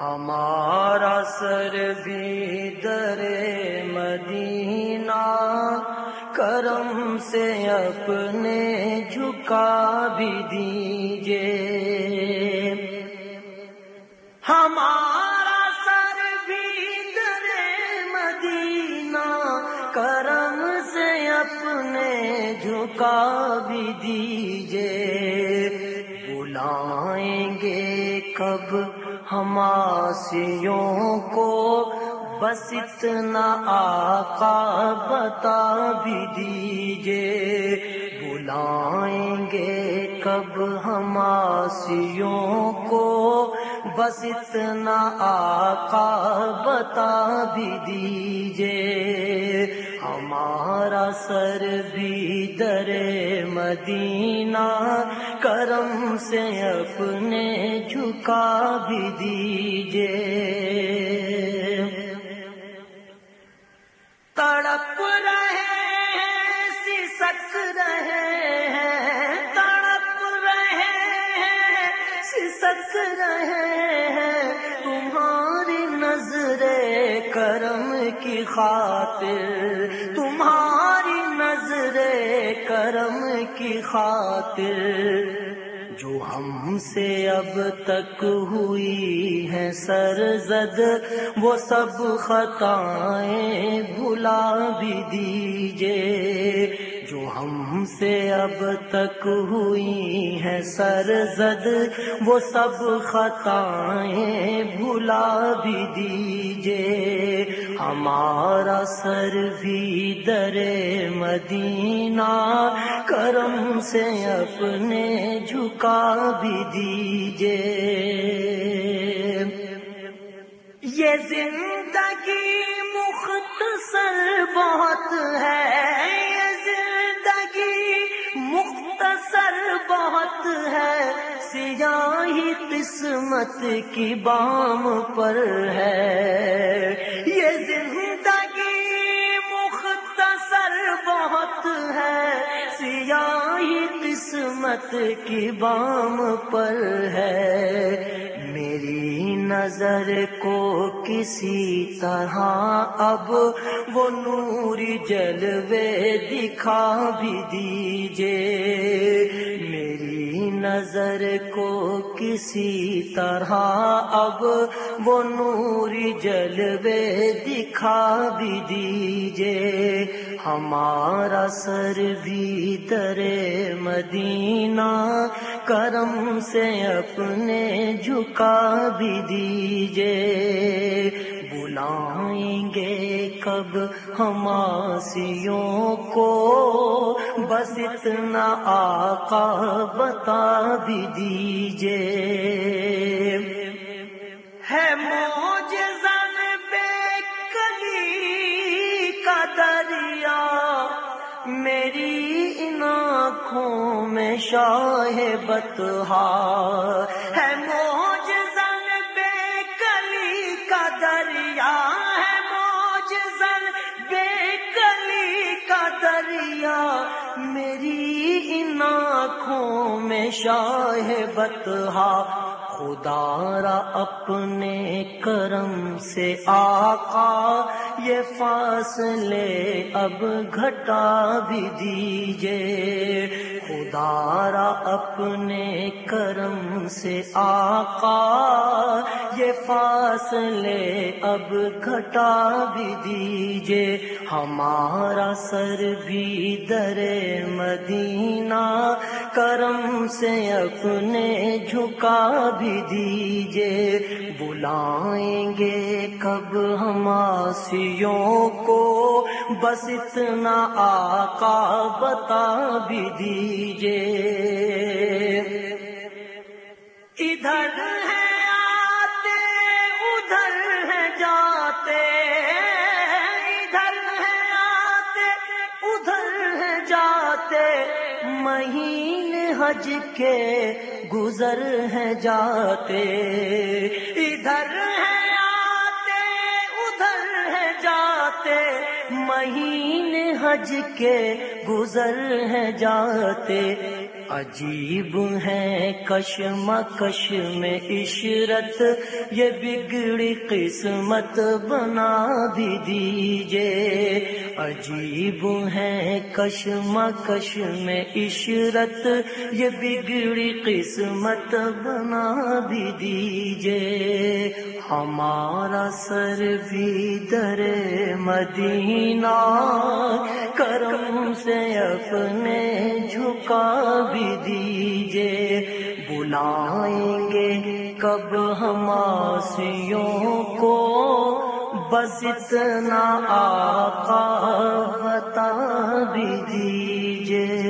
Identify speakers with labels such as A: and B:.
A: ہمارا سر بھی در مدینہ، کرم سے اپنے جھکا بھی دیجیے۔ ہمارا سر بھی در مدینہ، کرم سے اپنے جھکا بھی دیجیے۔ بلائیں گے کب ہماسیوں کو بس اتنا آقا بتا بھی دیجیے۔ بلائیں گے کب ہماسیوں کو بس اتنا آقا بتا بھی دیجیے۔ ہمارا سر بھی در مدینہ، کرم سے اپنے جھکا بھی دیجیے۔ تڑپ رہے ہیں، سسک رہے ہیں۔ تڑپ رہے ہیں، سسک رہے ہیں۔ تمہاری نظر کرم کی خاطر کی خاطر جو ہم سے اب تک ہوئی ہے سرزد، وہ سب خطائیں بھلا بھی دیجیے۔ جو ہم سے اب تک ہوئی ہے سرزد، وہ سب خطائیں بھلا بھی دیجیے۔ ہمارا سر بھی در مدینہ، کرم سے اپنے جھکا بھی دیجیے۔ یہ زندگی مختصر بہت ہے، یہ زندگی مختصر بہت ہے۔ سیاہی قسمت کی بام پر ہے۔ سیاہی قسمت کی بام پر ہے۔ میری نظر کو کسی طرح اب وہ نوری جلوے دکھا بھی دیجیے۔ میری نظر کو کسی طرح اب وہ نوری جلوے دکھا بھی دیجیے۔ ہمارا سر بھی در مدینہ کرم سے اپنے جھکا بھی دیجیے۔ بلائیں گے کب ہماسیوں کو، بس اتنا آقا بتا بھی دیجیے۔ آنکھوں میں شاہ بتہا ہے موج زن بے کلی کا دریا ہے موج زن بے کلی کا دریا میری ان آنکھوں میں شاہ بتہا خدا را اپنے کرم سے آقا، یہ فاصلے اب گھٹا بھی دیجیے۔ خدا را اپنے کرم سے آقا، یہ فاصلے اب گھٹا بھی دیجیے۔ ہمارا سر بھی در مدینہ کرم سے اپنے جھکا بھی دیجیے۔ بلائیں گے کب ہماسیوں کو؟ بس اتنا آقا بتا بھی دیجیے۔ ادھر ہے آتے، ادھر ہے جاتے۔ ادھر ہے آتے، ادھر ہے جاتے۔ مہینے حج کے گزر ہیں جاتے، ادھر ہے آتے، ادھر ہے جاتے، مہینے حج کے گزر ہیں جاتے۔ عجیب ہے کشم کش میں عشرت، یہ بگڑی قسمت بنا بھی دیجے عجیب ہے کشم کش میں عشرت، یہ بگڑی قسمت بنا بھی دیجے ہمارا سر بھی در مدینہ، کرم سے اپنے جھکا بھی دیجے بلائیں گے کب ہم آسیوں کو؟ بس اتنا آقا بتا بھی دیجیے